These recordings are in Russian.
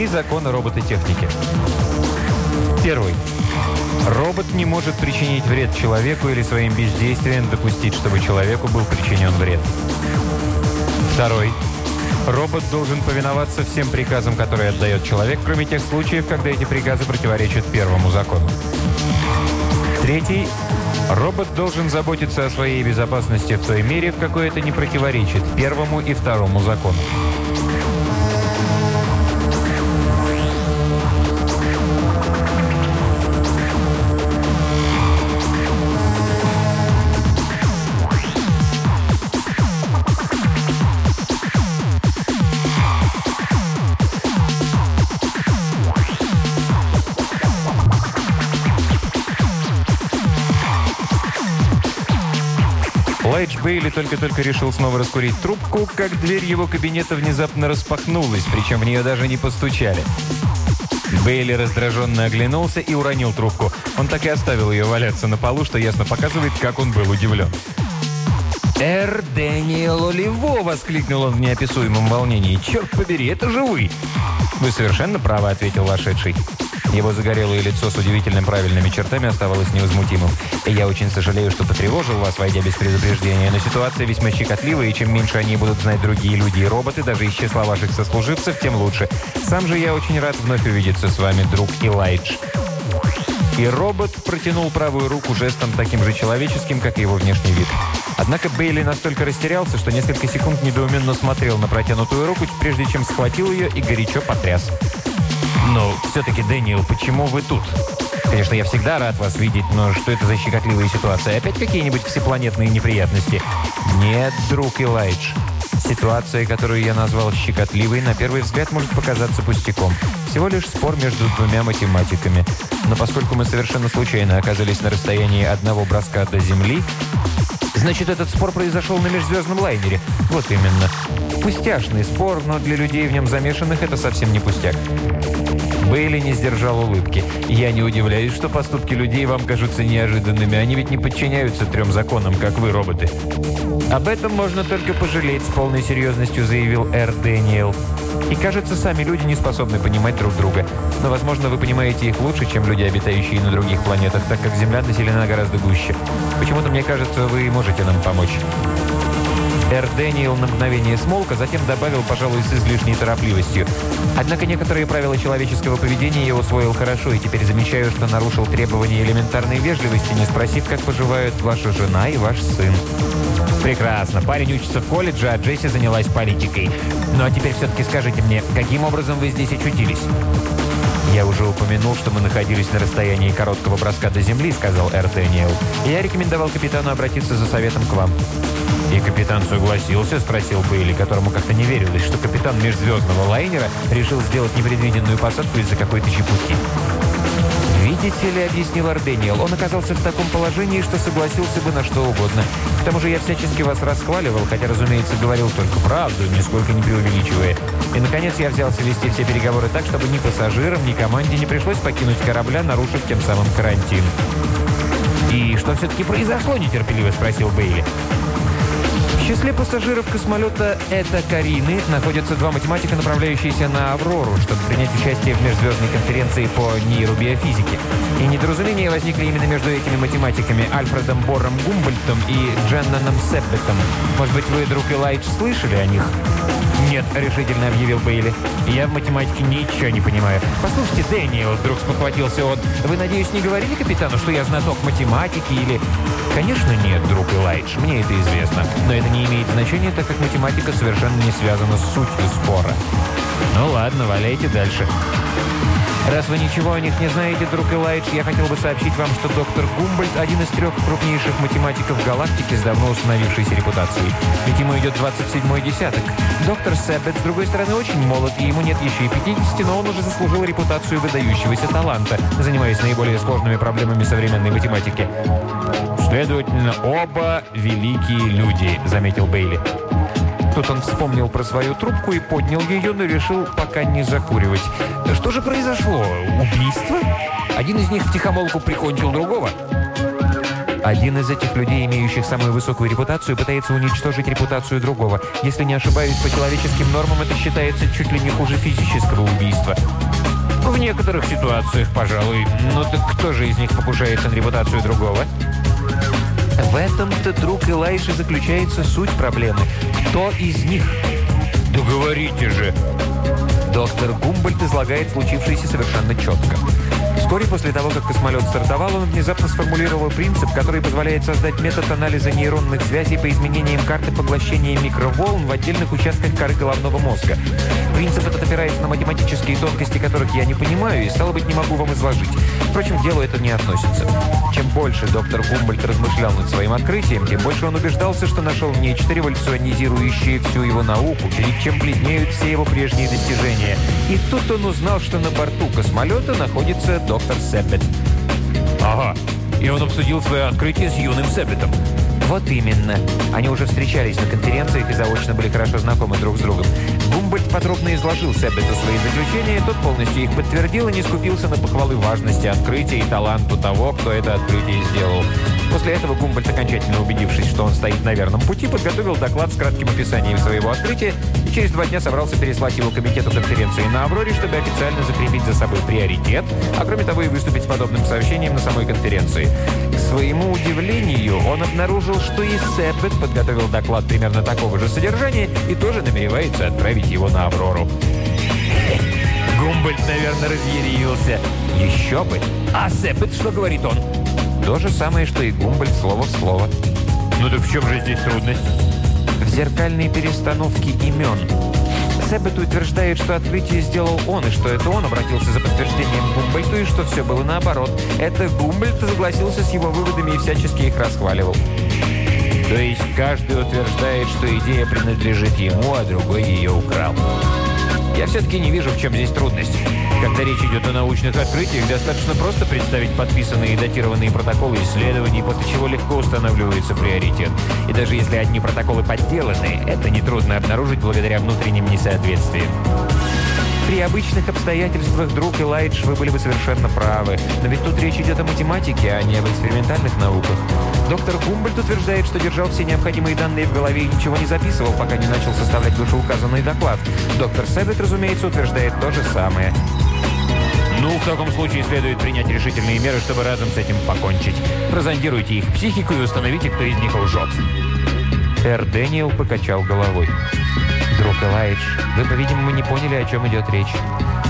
Три закона робототехники. Первый. Робот не может причинить вред человеку или своим бездействием допустить, чтобы человеку был причинен вред. Второй. Робот должен повиноваться всем приказам, которые отдает человек, кроме тех случаев, когда эти приказы противоречат первому закону. Третий. Робот должен заботиться о своей безопасности в той мере, в какой это не противоречит первому и второму закону. Бейли только-только решил снова раскурить трубку, как дверь его кабинета внезапно распахнулась, причем в нее даже не постучали. Бейли раздраженно оглянулся и уронил трубку. Он так и оставил ее валяться на полу, что ясно показывает, как он был удивлен. «Эр Дэниел Оливо!» — воскликнул он в неописуемом волнении. «Черт побери, это же вы!» «Вы совершенно правы», — ответил вошедший. Его загорелое лицо с удивительно правильными чертами оставалось невозмутимым. Я очень сожалею, что потревожил вас, войдя без предупреждения, но ситуация весьма щекотливая, и чем меньше они будут знать другие люди и роботы, даже из числа ваших сослуживцев, тем лучше. Сам же я очень рад вновь увидеться с вами, друг Илайдж. И робот протянул правую руку жестом таким же человеческим, как и его внешний вид. Однако Бейли настолько растерялся, что несколько секунд недоуменно смотрел на протянутую руку, прежде чем схватил ее и горячо потряс. Но все-таки, Дэниел, почему вы тут? Конечно, я всегда рад вас видеть, но что это за щекотливая ситуация? Опять какие-нибудь всепланетные неприятности? Нет, друг Илайдж. Ситуация, которую я назвал щекотливой, на первый взгляд может показаться пустяком. Всего лишь спор между двумя математиками. Но поскольку мы совершенно случайно оказались на расстоянии одного броска до Земли, значит, этот спор произошел на межзвездном лайнере. Вот именно. Пустяшный спор, но для людей в нем замешанных это совсем не пустяк. Бейли не сдержал улыбки. «Я не удивляюсь, что поступки людей вам кажутся неожиданными. Они ведь не подчиняются трем законам, как вы, роботы». «Об этом можно только пожалеть», — с полной серьезностью заявил Эр Дэниел. «И кажется, сами люди не способны понимать друг друга. Но, возможно, вы понимаете их лучше, чем люди, обитающие на других планетах, так как Земля населена гораздо гуще. Почему-то, мне кажется, вы можете нам помочь». Эр Дэниел на мгновение смолк, а затем добавил, пожалуй, с излишней торопливостью. Однако некоторые правила человеческого поведения я усвоил хорошо, и теперь замечаю, что нарушил требования элементарной вежливости, не спросив, как поживают ваша жена и ваш сын. Прекрасно. Парень учится в колледже, а Джесси занялась политикой. Ну а теперь все-таки скажите мне, каким образом вы здесь очутились? «Я уже упомянул, что мы находились на расстоянии короткого броска до земли», — сказал Эр. «Я рекомендовал капитану обратиться за советом к вам». «И капитан согласился?» – спросил Бейли, которому как-то не верилось, что капитан межзвездного лайнера решил сделать непредвиденную посадку из-за какой-то чепухи. «Видите ли», — объяснил Ардэниел, — «он оказался в таком положении, что согласился бы на что угодно. К тому же я всячески вас расхваливал, хотя, разумеется, говорил только правду, нисколько не преувеличивая. И, наконец, я взялся вести все переговоры так, чтобы ни пассажирам, ни команде не пришлось покинуть корабля, нарушив тем самым карантин». «И что все-таки произошло?» – нетерпеливо спросил Бейли. Числе пассажиров космолета «Это Карины» находятся два математика, направляющиеся на «Аврору», чтобы принять участие в межзвездной конференции по нейробиофизике. И недоразумения возникли именно между этими математиками Альфредом Бором Гумбольтом и Дженноном Себбетом. Может быть, вы, друг Элайдж, слышали о них? «Нет», — решительно объявил Бейли. «Я в математике ничего не понимаю». «Послушайте, Дэниел», — вдруг спохватился он, «вы, надеюсь, не говорили капитану, что я знаток математики или...» «Конечно нет, друг Элайдж, мне это известно. Но это не имеет значения, так как математика совершенно не связана с сутью спора». «Ну ладно, валяйте дальше». Раз вы ничего о них не знаете, друг Элайдж, я хотел бы сообщить вам, что доктор Гумбольд – один из трех крупнейших математиков галактики с давно установившейся репутацией. Ведь ему идет 27-й десяток. Доктор Сэббет, с другой стороны, очень молод, и ему нет еще и 50, но он уже заслужил репутацию выдающегося таланта, занимаясь наиболее сложными проблемами современной математики. «Следовательно, оба великие люди», – заметил Бейли. Тут он вспомнил про свою трубку и поднял ее, но решил пока не закуривать. Что же произошло? Убийство? Один из них втихомолку прикончил другого? Один из этих людей, имеющих самую высокую репутацию, пытается уничтожить репутацию другого. Если не ошибаюсь, по человеческим нормам это считается чуть ли не хуже физического убийства. В некоторых ситуациях, пожалуй. Но так кто же из них покушается на репутацию другого? В этом-то, друг Илайши, заключается суть проблемы. Кто из них? Да говорите же! Доктор Гумбольд излагает случившееся совершенно четко. Вскоре после того, как космолет стартовал, он внезапно сформулировал принцип, который позволяет создать метод анализа нейронных связей по изменениям карты поглощения микроволн в отдельных участках коры головного мозга. Принцип этот опирается на математические тонкости, которых я не понимаю и, стало быть, не могу вам изложить. Впрочем, к делу это не относится. Чем больше доктор Гумбольд размышлял над своим открытием, тем больше он убеждался, что нашел нечто революционизирующее всю его науку, перед чем бледнеют все его прежние достижения. И тут он узнал, что на борту космолета находится доктор Сэппет. Ага, и он обсудил свое открытие с юным Сэппетом. Вот именно. Они уже встречались на конференциях и заочно были хорошо знакомы друг с другом. Гумбольд подробно изложил Сэббету свои заключения, тот полностью их подтвердил и не скупился на похвалы важности открытия и таланту того, кто это открытие сделал. После этого Гумбольд, окончательно убедившись, что он стоит на верном пути, подготовил доклад с кратким описанием своего открытия и через два дня собрался переслать его комитету конференции на «Авроре», чтобы официально закрепить за собой приоритет, а кроме того и выступить с подобным сообщением на самой конференции. К своему удивлению, он обнаружил, что и Сэббет подготовил доклад примерно такого же содержания и тоже намеревается отправить его на «Аврору». Гумбольд, наверное, разъярился. Еще бы. А Сэббет, что говорит он? То же самое, что и Гумбольд, слово в слово. Ну так в чем же здесь трудность? В зеркальной перестановке имен. Сэббет утверждает, что открытие сделал он, и что это он обратился за подтверждением Гумбольту, и что все было наоборот. Это Гумбольд согласился с его выводами и всячески их расхваливал. То есть каждый утверждает, что идея принадлежит ему, а другой ее украл. Я все-таки не вижу, в чем здесь трудность. Когда речь идет о научных открытиях, достаточно просто представить подписанные и датированные протоколы исследований, после чего легко устанавливается приоритет. И даже если одни протоколы подделаны, это нетрудно обнаружить благодаря внутренним несоответствиям. При обычных обстоятельствах, друг Элайдж, вы были бы совершенно правы. Но ведь тут речь идет о математике, а не об экспериментальных науках. Доктор Гумбольд утверждает, что держал все необходимые данные в голове и ничего не записывал, пока не начал составлять вышеуказанный доклад. Доктор Сэббет, разумеется, утверждает то же самое. Ну, в таком случае следует принять решительные меры, чтобы разом с этим покончить. Прозондируйте их психику и установите, кто из них лжет. Эр Дэниел покачал головой. «Друг Элайдж, вы, по-видимому, не поняли, о чем идет речь.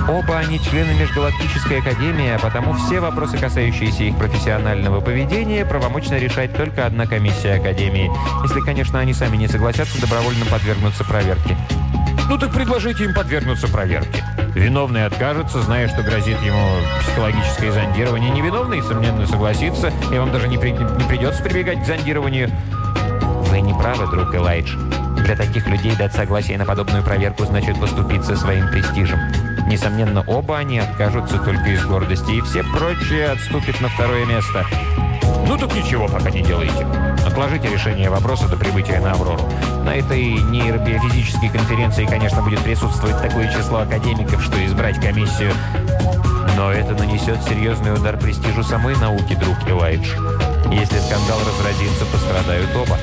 Оба они члены Межгалактической Академии, а потому все вопросы, касающиеся их профессионального поведения, правомочно решать только одна комиссия Академии. Если, конечно, они сами не согласятся добровольно подвергнуться проверке. Ну так предложите им подвергнуться проверке. Виновный откажется, зная, что грозит ему психологическое зондирование. Невиновный, сомненно, согласится, и вам даже не, при, не придется прибегать к зондированию. Не правы, друг Элайдж. Для таких людей дать согласие на подобную проверку значит поступиться своим престижем. Несомненно, оба они откажутся только из гордости, и все прочие отступят на второе место. Ну так ничего пока не делайте. Отложите решение вопроса до прибытия на «Аврору». На этой нейробиофизической конференции, конечно, будет присутствовать такое число академиков, что избрать комиссию... Но это нанесет серьезный удар престижу самой науки, друг Элайдж. Если скандал разразится, пострадают оба.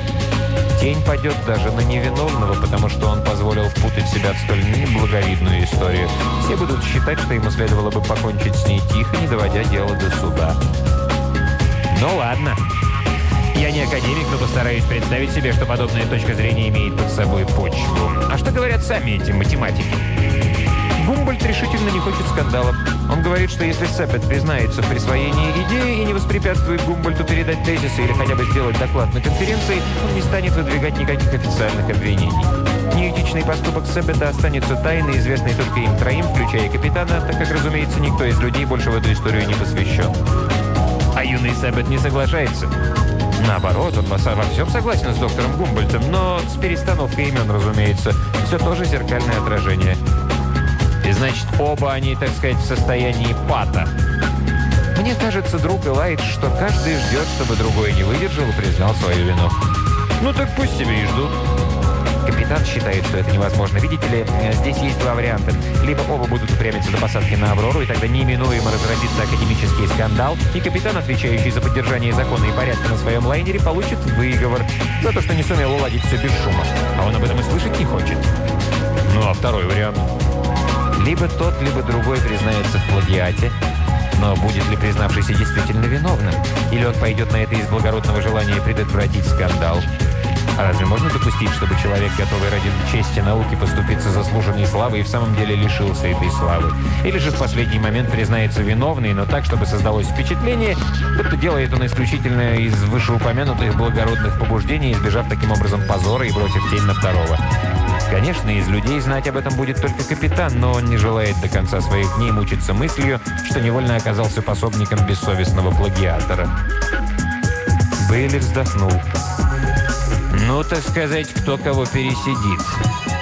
Тень падет даже на невиновного, потому что он позволил впутать себя в столь неблаговидную историю. Все будут считать, что ему следовало бы покончить с ней тихо, не доводя дело до суда. Ну ладно. Я не академик, но постараюсь представить себе, что подобная точка зрения имеет под собой почву. А что говорят сами эти математики? Гумбольд решительно не хочет скандалов. Он говорит, что если Сэппет признается в присвоении идеи и не воспрепятствует Гумбольту передать тезисы или хотя бы сделать доклад на конференции, он не станет выдвигать никаких официальных обвинений. Неэтичный поступок Сэббета останется тайной, известной только им троим, включая капитана, так как, разумеется, никто из людей больше в эту историю не посвящен. А юный Сэббет не соглашается. Наоборот, он во всем согласен с доктором Гумбольтом, но с перестановкой имен, разумеется. Все тоже зеркальное отражение. И значит, оба они, так сказать, в состоянии пата. Мне кажется, друг Элайдж, что каждый ждет, чтобы другой не выдержал и признал свою вину. Ну так пусть себе и ждут. Капитан считает, что это невозможно. Видите ли, здесь есть два варианта. Либо оба будут упрямиться до посадки на «Аврору», и тогда неминуемо разразится академический скандал, и капитан, отвечающий за поддержание закона и порядка на своем лайнере, получит выговор за то, что не сумел уладить все без шума. А он об этом и слышать не хочет. Ну, а второй вариант? Либо тот, либо другой признается в плагиате, но будет ли признавшийся действительно виновным? Или он пойдет на это из благородного желания предотвратить скандал? А разве можно допустить, чтобы человек, готовый ради чести науки поступиться заслуженной славой, и в самом деле лишился этой славы? Или же в последний момент признается виновный, но так, чтобы создалось впечатление, будто делает он исключительно из вышеупомянутых благородных побуждений, избежав таким образом позора и бросив тень на второго? Конечно, из людей знать об этом будет только капитан, но он не желает до конца своих дней мучиться мыслью, что невольно оказался пособником бессовестного плагиатора. Бейли вздохнул. Ну, так сказать, кто кого пересидит.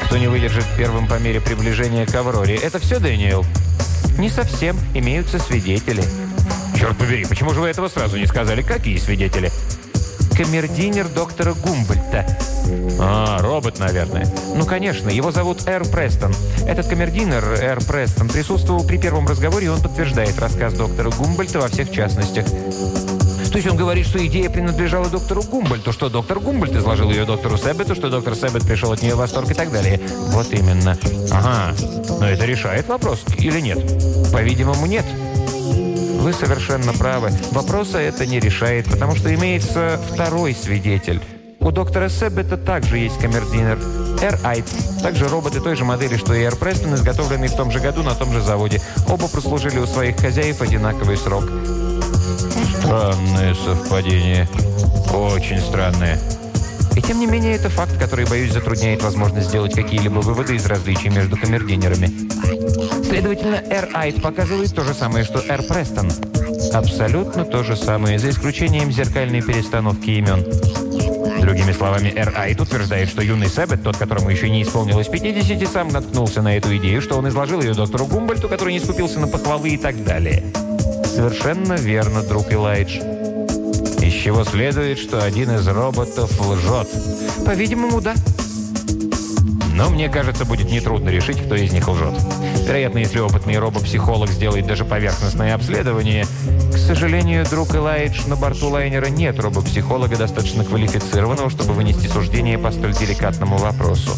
Кто не выдержит первым по мере приближения к Авроре. Это все, Дэниел? Не совсем. Имеются свидетели. Черт побери, почему же вы этого сразу не сказали? Какие свидетели? Камердинер доктора Гумбольта. А, робот, наверное. Ну, конечно, его зовут Эр Престон. Этот камердинер, Эр Престон, присутствовал при первом разговоре, и он подтверждает рассказ доктора Гумбольта во всех частностях. То есть он говорит, что идея принадлежала доктору Гумбольту, что доктор Гумбольт изложил ее доктору Себету, что доктор Себет пришел от нее в восторг и так далее. Вот именно. Ага. Но это решает вопрос или нет? По-видимому, нет. Вы совершенно правы. Вопроса это не решает, потому что имеется второй свидетель. У доктора Себета также есть камердинер. Эр Айт. Также роботы той же модели, что и Эр Престон, изготовленные в том же году на том же заводе. Оба прослужили у своих хозяев одинаковый срок. Странное совпадение. Очень странное. И тем не менее, это факт, который, боюсь, затрудняет возможность сделать какие-либо выводы из различий между камердинерами. Следовательно, Эр Айт показывает то же самое, что Эр Престон. Абсолютно то же самое, за исключением зеркальной перестановки имен. Другими словами, Эр Айт утверждает, что юный Сэббет, тот, которому еще не исполнилось 50, сам наткнулся на эту идею, что он изложил ее доктору Гумбольту, который не скупился на похвалы и так далее. Совершенно верно, друг Элайдж. Чего следует, что один из роботов лжет. По-видимому, да. Но мне кажется, будет нетрудно решить, кто из них лжет. Вероятно, если опытный робопсихолог сделает даже поверхностное обследование, к сожалению, друг Элайдж, на борту лайнера нет робопсихолога, достаточно квалифицированного, чтобы вынести суждение по столь деликатному вопросу.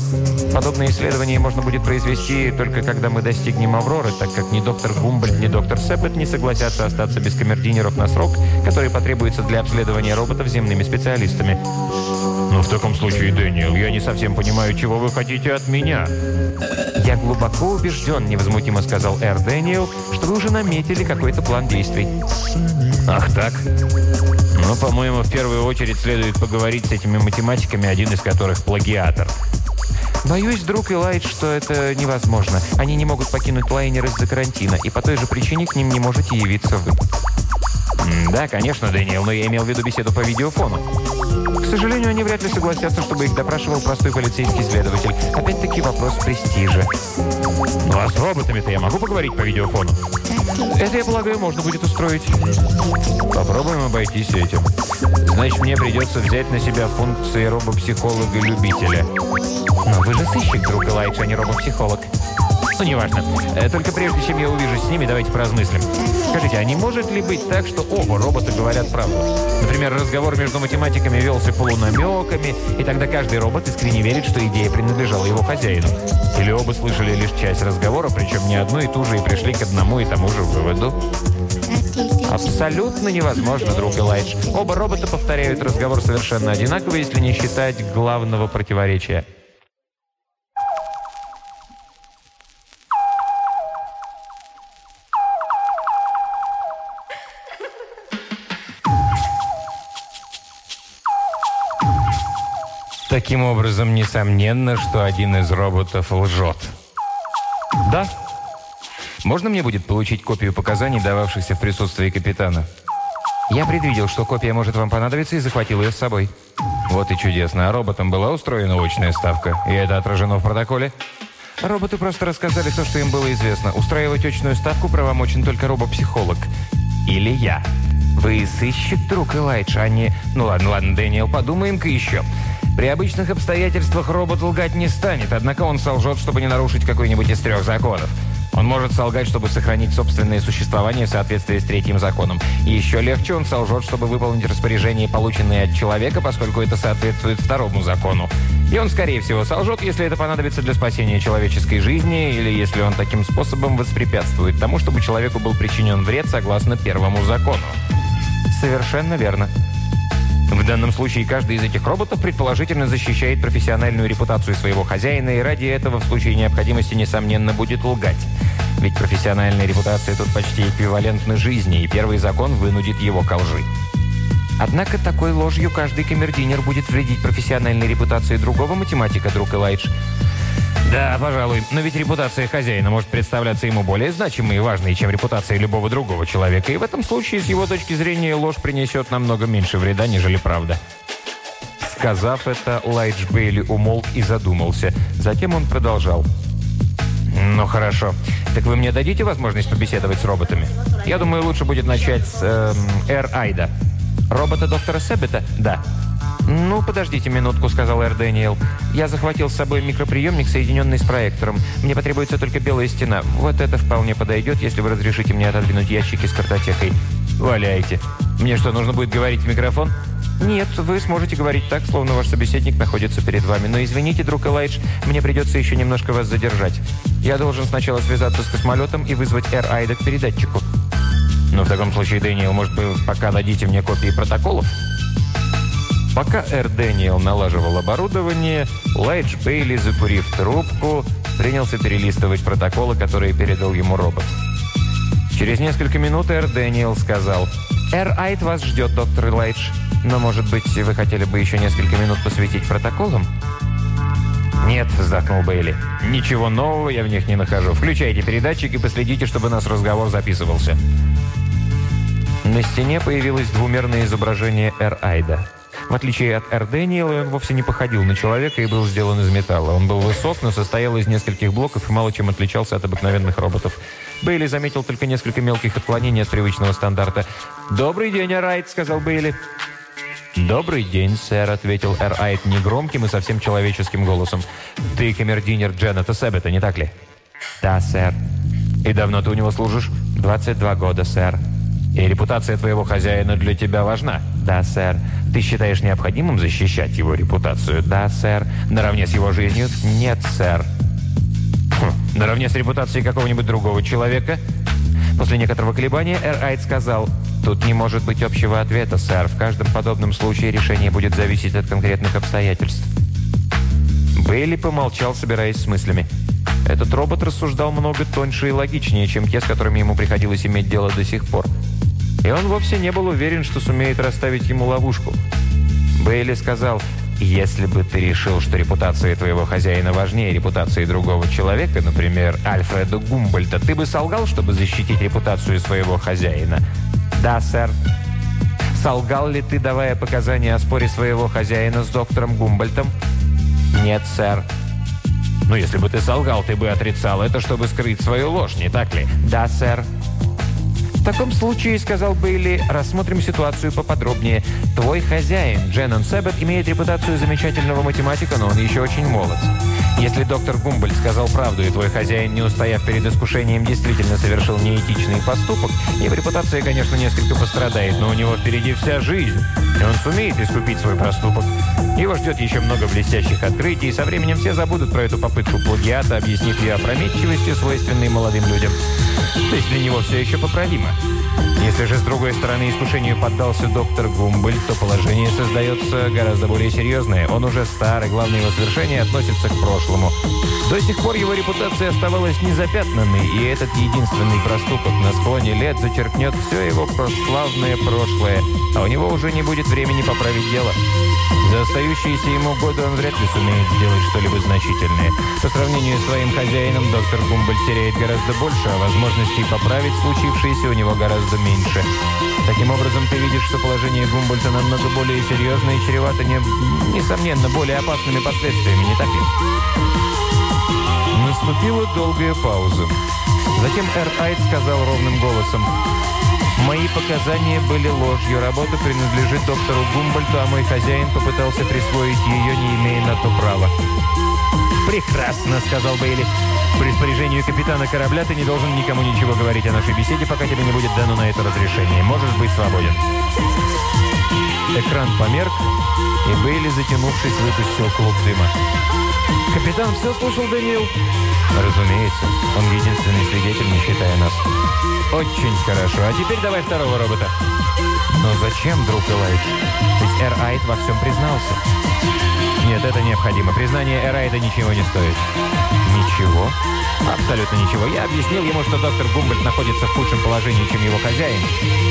Подобное исследование можно будет произвести только когда мы достигнем Авроры, так как ни доктор Гумбольд, ни доктор Сеппет не согласятся остаться без камердинеров на срок, который потребуется для обследования роботов земными специалистами. «Ну, в таком случае, Дэниел, я не совсем понимаю, чего вы хотите от меня». «Я глубоко убежден», — невозмутимо сказал Эр Дэниел, «что вы уже наметили какой-то план действий». «Ах так?» «Ну, по-моему, в первую очередь следует поговорить с этими математиками, один из которых плагиатор». «Боюсь, друг Элайдж, что это невозможно. Они не могут покинуть лайнер из-за карантина, и по той же причине к ним не можете явиться вы». «Да, конечно, Дэниел, но я имел в виду беседу по видеофону». К сожалению, они вряд ли согласятся, чтобы их допрашивал простой полицейский следователь. Опять-таки вопрос престижа. Ну а с роботами-то я могу поговорить по видеофону? Это, я полагаю, можно будет устроить. Попробуем обойтись этим. Значит, мне придется взять на себя функции робопсихолога-любителя. Но вы же сыщик, друг Элайдж, а не робопсихолог. Ну, неважно. Э, только прежде чем я увижусь с ними, давайте поразмыслим. Скажите, а не может ли быть так, что оба робота говорят правду? Например, разговор между математиками велся полунамеками, и тогда каждый робот искренне верит, что идея принадлежала его хозяину. Или оба слышали лишь часть разговора, причем не одну и ту же, и пришли к одному и тому же выводу? Абсолютно невозможно, друг Элайдж. Оба робота повторяют разговор совершенно одинаково, если не считать главного противоречия. Таким образом, несомненно, что один из роботов лжет. Да. Можно мне будет получить копию показаний, дававшихся в присутствии капитана? Я предвидел, что копия может вам понадобиться и захватил ее с собой. Вот и чудесно. А роботам была устроена очная ставка, и это отражено в протоколе? Роботы просто рассказали то, что им было известно. Устраивать очную ставку правомочен только робопсихолог. Или я. Вы сыщик, друг Элайдж, а не... Ну ладно, ладно, Дэниел, подумаем-ка еще. При обычных обстоятельствах робот лгать не станет, однако он солжет, чтобы не нарушить какой-нибудь из трех законов. Он может солгать, чтобы сохранить собственное существование в соответствии с третьим законом. И еще легче он солжет, чтобы выполнить распоряжение, полученное от человека, поскольку это соответствует второму закону. И он, скорее всего, солжет, если это понадобится для спасения человеческой жизни, или если он таким способом воспрепятствует тому, чтобы человеку был причинен вред согласно первому закону. Совершенно верно. В данном случае каждый из этих роботов предположительно защищает профессиональную репутацию своего хозяина и ради этого в случае необходимости, несомненно, будет лгать. Ведь профессиональная репутация тут почти эквивалентна жизни, и первый закон вынудит его к лжи. Однако такой ложью каждый камердинер будет вредить профессиональной репутации другого математика, друг Элайдж. Да, пожалуй. Но ведь репутация хозяина может представляться ему более значимой и важной, чем репутация любого другого человека. И в этом случае, с его точки зрения, ложь принесет намного меньше вреда, нежели правда. Сказав это, Лайдж Бейли умолк и задумался. Затем он продолжал. «Ну, хорошо. Так вы мне дадите возможность побеседовать с роботами? Я думаю, лучше будет начать с э, Эр Айда. Робота доктора Себета? Да. «Ну, подождите минутку», — сказал Эр Дэниел. «Я захватил с собой микроприемник, соединенный с проектором. Мне потребуется только белая стена. Вот это вполне подойдет, если вы разрешите мне отодвинуть ящики с картотекой». «Валяйте. Мне что, нужно будет говорить в микрофон?» «Нет, вы сможете говорить так, словно ваш собеседник находится перед вами. Но извините, друг Элайдж, мне придется еще немножко вас задержать. Я должен сначала связаться с космолетом и вызвать Эр Айда к передатчику». «Ну, в таком случае, Дэниел, может быть, пока дадите мне копии протоколов?» Пока Эр Дэниел налаживал оборудование, Лайдж Бейли, закурив трубку, принялся перелистывать протоколы, которые передал ему робот. Через несколько минут Эр Дэниел сказал, «Эр Айд вас ждет, доктор Лайдж, но, может быть, вы хотели бы еще несколько минут посвятить протоколам?» «Нет», — вздохнул Бейли. «Ничего нового я в них не нахожу. Включайте передатчик и последите, чтобы наш разговор записывался». На стене появилось двумерное изображение Эр Айда. В отличие от Эр Дэниела, он вовсе не походил на человека и был сделан из металла. Он был высок, но состоял из нескольких блоков и мало чем отличался от обыкновенных роботов. Бейли заметил только несколько мелких отклонений от привычного стандарта. «Добрый день, Эрайт», — сказал Бейли. «Добрый день, сэр», — ответил Эр Айт негромким и совсем человеческим голосом. «Ты камердинер Дженнета Себета, не так ли?» «Да, сэр». «И давно ты у него служишь?» «22 года, сэр». «И репутация твоего хозяина для тебя важна?» «Да, сэр». Ты считаешь необходимым защищать его репутацию? Да, сэр. Наравне с его жизнью? Нет, сэр. Хм. Наравне с репутацией какого-нибудь другого человека? После некоторого колебания Эр Айд сказал, «Тут не может быть общего ответа, сэр. В каждом подобном случае решение будет зависеть от конкретных обстоятельств». Бейли помолчал, собираясь с мыслями. Этот робот рассуждал много тоньше и логичнее, чем те, с которыми ему приходилось иметь дело до сих пор. И он вовсе не был уверен, что сумеет расставить ему ловушку. Бейли сказал, «Если бы ты решил, что репутация твоего хозяина важнее репутации другого человека, например, Альфреда Гумбольта, ты бы солгал, чтобы защитить репутацию своего хозяина?» «Да, сэр». «Солгал ли ты, давая показания о споре своего хозяина с доктором Гумбольтом?» «Нет, сэр». «Ну, если бы ты солгал, ты бы отрицал это, чтобы скрыть свою ложь, не так ли?» «Да, сэр». «В таком случае, — сказал Бейли, — рассмотрим ситуацию поподробнее. Твой хозяин, Дженнон Себет, имеет репутацию замечательного математика, но он еще очень молод. Если доктор Гумбольд сказал правду, и твой хозяин, не устояв перед искушением, действительно совершил неэтичный поступок, его репутация, конечно, несколько пострадает, но у него впереди вся жизнь, и он сумеет искупить свой проступок. Его ждет еще много блестящих открытий, и со временем все забудут про эту попытку плагиата, объяснив ее опрометчивостью, свойственной молодым людям. То есть для него все еще поправимо. Если же, с другой стороны, искушению поддался доктор Гумбель, то положение создается гораздо более серьезное. Он уже стар, и главное его совершение относится к прошлому. До сих пор его репутация оставалась незапятнанной, и этот единственный проступок на склоне лет зачеркнет все его прославное прошлое, а у него уже не будет времени поправить дело. За остающиеся ему годы он вряд ли сумеет сделать что-либо значительное. По сравнению с своим хозяином, доктор Гумбель теряет гораздо больше, а возможностей поправить случившееся у него гораздо меньше. Таким образом, ты видишь, что положение Гумбольта намного более серьезное и чревато, не, несомненно, более опасными последствиями, не так ли? Наступила долгая пауза. Затем Эр Айд сказал ровным голосом, Мои показания были ложью. Работа принадлежит доктору Гумбольту, а мой хозяин попытался присвоить ее, не имея на то права. «Прекрасно», — сказал Бейли. «По распоряжению капитана корабля ты не должен никому ничего говорить о нашей беседе, пока тебе не будет дано на это разрешение. Можешь быть свободен». Экран померк, и Бейли, затянувшись, выпустил клуб дыма. «Капитан все слушал, Даниил?» «Разумеется. Он единственный свидетель, не считая нас». «Очень хорошо. А теперь давай второго робота». «Но зачем, друг Элайдж? Ведь Эр Айт во всем признался». «Нет, это необходимо. Признание Эрайда ничего не стоит». «Ничего?» «Абсолютно ничего. Я объяснил ему, что доктор Гумбольд находится в худшем положении, чем его хозяин.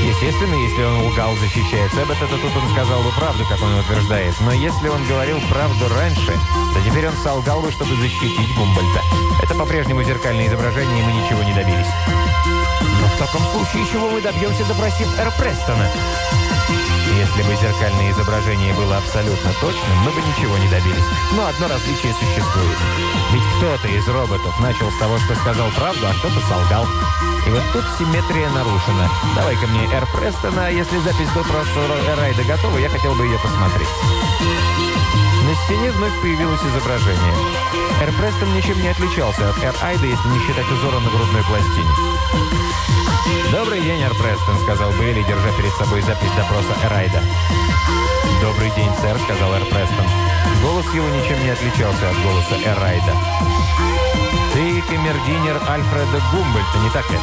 Естественно, если он лгал, защищая Себета, то тут он сказал бы правду, как он утверждает. Но если он говорил правду раньше, то теперь он солгал бы, чтобы защитить Гумбольда. Это по-прежнему зеркальное изображение, и мы ничего не добились». «Но в таком случае чего мы добьемся, допросив Эр Престона?» Если бы зеркальное изображение было абсолютно точным, мы бы ничего не добились. Но одно различие существует. Ведь кто-то из роботов начал с того, что сказал правду, а кто-то солгал. И вот тут симметрия нарушена. Давай-ка мне Эр Престона, если запись допроса Райда готова, я хотел бы ее посмотреть. Стене вновь появилось изображение. Эр Престон ничем не отличался от Эр Айда, если не считать узора на грудной пластине. «Добрый день, Эр Престон», — сказал Бейли, держа перед собой запись допроса Эрайда. «Добрый день, сэр», — сказал Эр Престон. Голос его ничем не отличался от голоса Эрайда. «Ты камердинер Альфреда Гумбольта, не так ли?»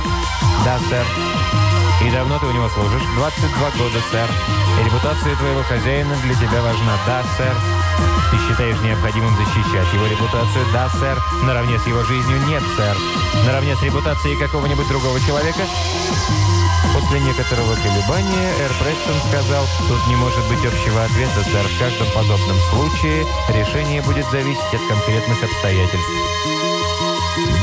«Да, сэр». «И давно ты у него служишь?» «22 года, сэр. И репутация твоего хозяина для тебя важна?» «Да, сэр». Ты считаешь необходимым защищать его репутацию? Да, сэр. Наравне с его жизнью? Нет, сэр. Наравне с репутацией какого-нибудь другого человека? После некоторого колебания Эр Престон сказал, «Тут не может быть общего ответа, сэр. В каждом подобном случае решение будет зависеть от конкретных обстоятельств».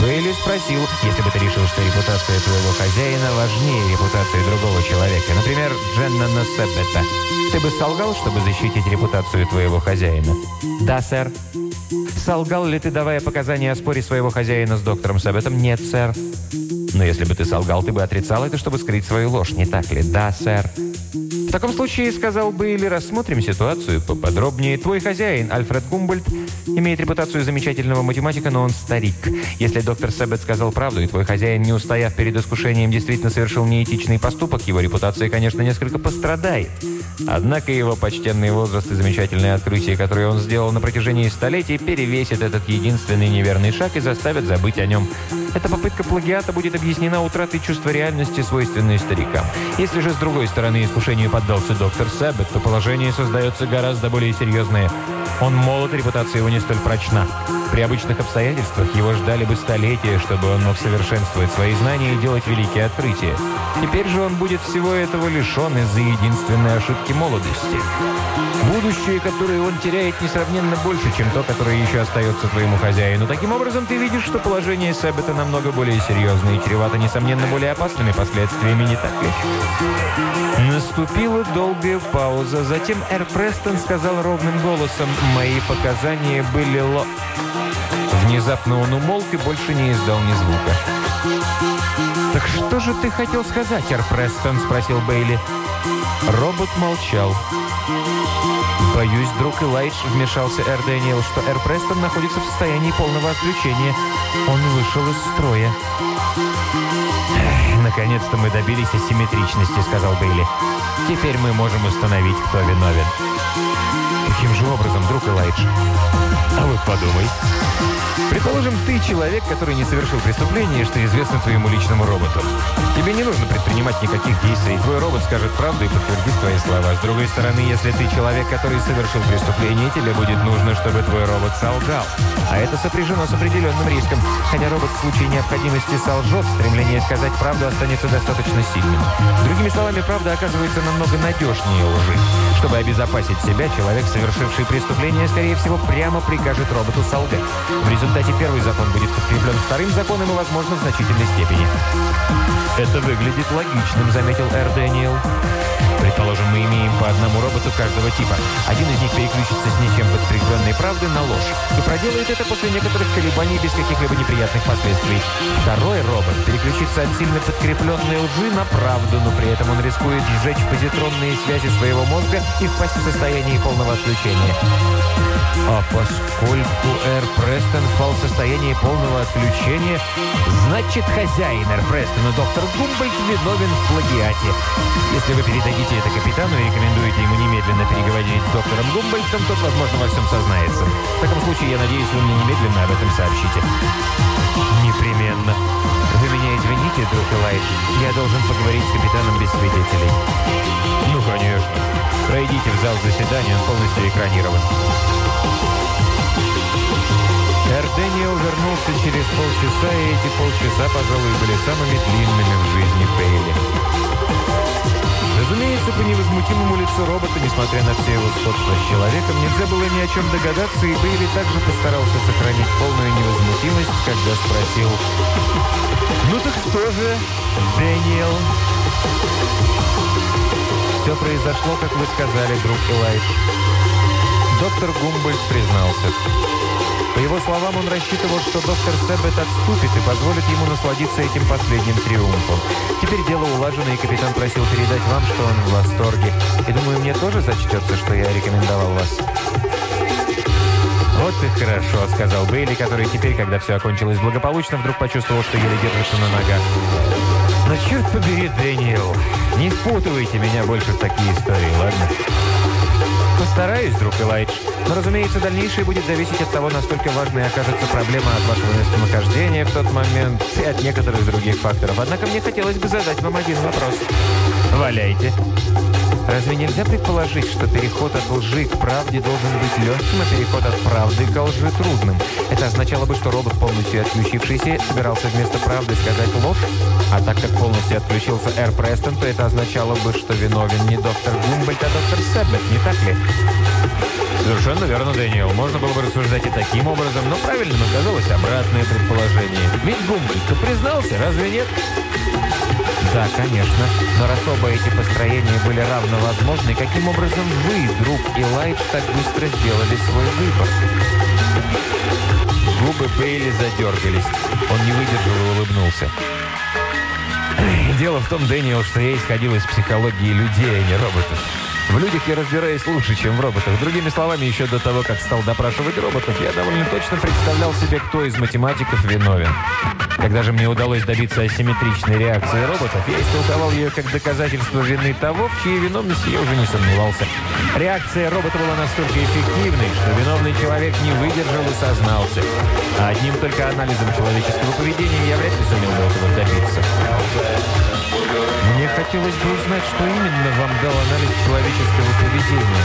Бейли спросил, если бы ты решил, что репутация твоего хозяина важнее репутации другого человека, например, Дженнана Себбета, ты бы солгал, чтобы защитить репутацию твоего хозяина? Да, сэр. Солгал ли ты, давая показания о споре своего хозяина с доктором Себбетом? Нет, сэр. Но если бы ты солгал, ты бы отрицал это, чтобы скрыть свою ложь, не так ли? Да, сэр. В таком случае, сказал бы, или рассмотрим ситуацию поподробнее. Твой хозяин, Альфред Гумбольд, имеет репутацию замечательного математика, но он старик. Если доктор Себет сказал правду, и твой хозяин, не устояв перед искушением, действительно совершил неэтичный поступок, его репутация, конечно, несколько пострадает. Однако его почтенный возраст и замечательное открытие, которое он сделал на протяжении столетий, перевесит этот единственный неверный шаг и заставит забыть о нем. Эта попытка плагиата будет объяснена утратой чувства реальности, свойственной старикам. Если же, с другой стороны, искушению поддался доктор Сэббет, то положение создается гораздо более серьезное. Он молод, репутация его не столь прочна. При обычных обстоятельствах его ждали бы столетия, чтобы он мог совершенствовать свои знания и делать великие открытия. Теперь же он будет всего этого лишен из-за единственной ошибки молодости. Будущее, которое он теряет, несравненно больше, чем то, которое еще остается твоему хозяину. Таким образом, ты видишь, что положение Сэббета намного более серьезное и чревато, несомненно, более опасными последствиями, не так ли? Наступила долгая пауза. Затем Эр Престон сказал ровным голосом, «Мои показания были ло...» Внезапно он умолк и больше не издал ни звука. «Так что же ты хотел сказать, Эр Престон?» – спросил Бейли. Робот молчал. «Боюсь, друг Элайдж», — вмешался Эр Дэниел, «что Эр Престон находится в состоянии полного отключения. Он вышел из строя». «Наконец-то мы добились асимметричности», — сказал Бейли. «Теперь мы можем установить, кто виновен». «Каким же образом, друг Элайдж?» «А вот подумай». Предположим, ты человек, который не совершил преступление, что известно твоему личному роботу. Тебе не нужно предпринимать никаких действий. Твой робот скажет правду и подтвердит твои слова. С другой стороны, если ты человек, который совершил преступление, тебе будет нужно, чтобы твой робот солгал. А это сопряжено с определенным риском. Хотя робот в случае необходимости солжет, стремление сказать правду останется достаточно сильным. Другими словами, правда оказывается намного надежнее лжи. Чтобы обезопасить себя, человек, совершивший преступление, скорее всего, прямо прикажет роботу солгать. В результате первый закон будет подкреплен вторым законом и, возможно, в значительной степени. «Это выглядит логичным», — заметил Эр Дэниел. Предположим, мы имеем по одному роботу каждого типа. Один из них переключится с ничем подкрепленной правды на ложь и проделает это после некоторых колебаний без каких-либо неприятных последствий. Второй робот переключится от сильно подкрепленной лжи на правду, но при этом он рискует сжечь позитронные связи своего мозга и впасть в состояние полного отключения. А поскольку Эр Престон впал в состояние полного отключения, значит хозяин Эр Престона, доктор Гумбольд, виновен в плагиате. Если вы передадите это капитану и рекомендуете ему немедленно переговорить с доктором Гумбольдом, тот, возможно, во всем сознается. В таком случае, я надеюсь, вы мне немедленно об этом сообщите. Непременно. Вы меня извините, друг Элайш, я должен поговорить с капитаном без свидетелей. Ну, конечно. Пройдите в зал заседания, он полностью экранирован. Эрденио вернулся через полчаса, и эти полчаса, пожалуй, были самыми длинными в жизни Бейли. Разумеется, по невозмутимому лицу робота, несмотря на все его сходства с человеком, нельзя было ни о чем догадаться, и Бейли также постарался сохранить полную невозмутимость, когда спросил «Ну так что же, Дэниел?» «Все произошло, как вы сказали, друг Элайш». Доктор Гумбольд признался. По его словам, он рассчитывал, что доктор Себет отступит и позволит ему насладиться этим последним триумфом. Теперь дело улажено, и капитан просил передать вам, что он в восторге. И думаю, мне тоже зачтется, что я рекомендовал вас. «Вот и хорошо», — сказал Бейли, который теперь, когда все окончилось благополучно, вдруг почувствовал, что еле держится на ногах. «Но черт побери, Дэниел, не впутывайте меня больше в такие истории, ладно?» Постараюсь, друг Элайдж. Но, разумеется, дальнейшее будет зависеть от того, насколько важной окажется проблема от вашего местонахождения в тот момент и от некоторых других факторов. Однако мне хотелось бы задать вам один вопрос. Валяйте. Разве нельзя предположить, что переход от лжи к правде должен быть легким, а переход от правды к лжи трудным? Это означало бы, что робот, полностью отключившийся, собирался вместо правды сказать ложь? А так как полностью отключился Эр Престон, то это означало бы, что виновен не доктор Гумбольд, а доктор Себбет, не так ли? Совершенно верно, Дэниел. Можно было бы рассуждать и таким образом, но правильным оказалось обратное предположение. Ведь Гумбольд-то признался, разве нет? Да, конечно. Но раз оба эти построения были равно возможны, каким образом вы, друг Илайдж, так быстро сделали свой выбор? Губы Бейли задергались. Он не выдержал и улыбнулся. Дело в том, Дэниел, что я исходил из психологии людей, а не роботов. В людях я разбираюсь лучше, чем в роботах. Другими словами, еще до того, как стал допрашивать роботов, я довольно точно представлял себе, кто из математиков виновен. Когда же мне удалось добиться асимметричной реакции роботов, я истолковал ее как доказательство вины того, в чьей виновности я уже не сомневался. Реакция робота была настолько эффективной, что виновный человек не выдержал и сознался. А одним только анализом человеческого поведения я вряд ли сумел бы этого хотелось бы узнать, что именно вам дал анализ человеческого поведения.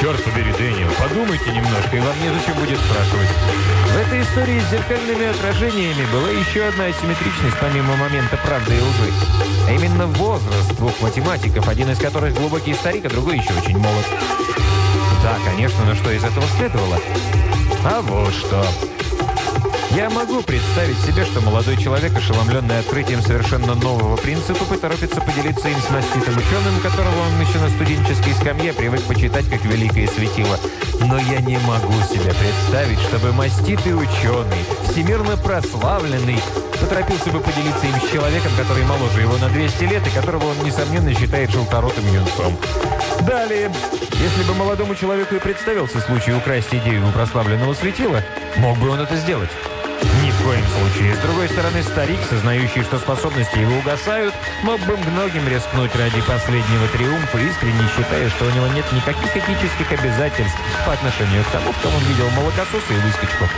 Черт побери, Дэниел, подумайте немножко, и вам незачем будет спрашивать. В этой истории с зеркальными отражениями была еще одна асимметричность, помимо момента правды и лжи. А именно возраст двух математиков, один из которых глубокий старик, а другой еще очень молод. Да, конечно, но что из этого следовало? А вот что. Я могу представить себе, что молодой человек, ошеломленный открытием совершенно нового принципа, поторопится поделиться им с маститым ученым, которого он еще на студенческой скамье привык почитать как великое светило. Но я не могу себе представить, чтобы маститый ученый, всемирно прославленный, поторопился бы поделиться им с человеком, который моложе его на 200 лет и которого он, несомненно, считает желторотым юнцом. Далее, если бы молодому человеку и представился случай украсть идею у прославленного светила, мог бы он это сделать. Ни в коем случае. С другой стороны, старик, сознающий, что способности его угасают, мог бы многим рискнуть ради последнего триумфа, искренне считая, что у него нет никаких этических обязательств по отношению к тому, в ком он видел молокососа и выскочку.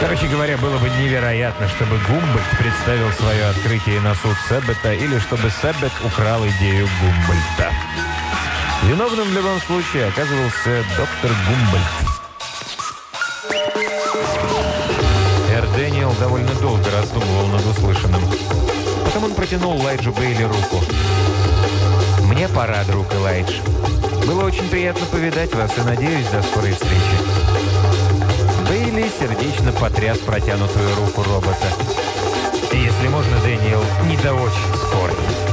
Короче говоря, было бы невероятно, чтобы Гумбольд представил свое открытие на суд Себета или чтобы Себет украл идею Гумбольда. Виновным в любом случае оказывался доктор Гумбольд. Довольно долго раздумывал над услышанным. Потом он протянул Лайджу Бейли руку. «Мне пора, друг Элайдж. Было очень приятно повидать вас и надеюсь до скорой встречи». Бейли сердечно потряс протянутую руку робота. «Если можно, Дэниел, не до очень скорой».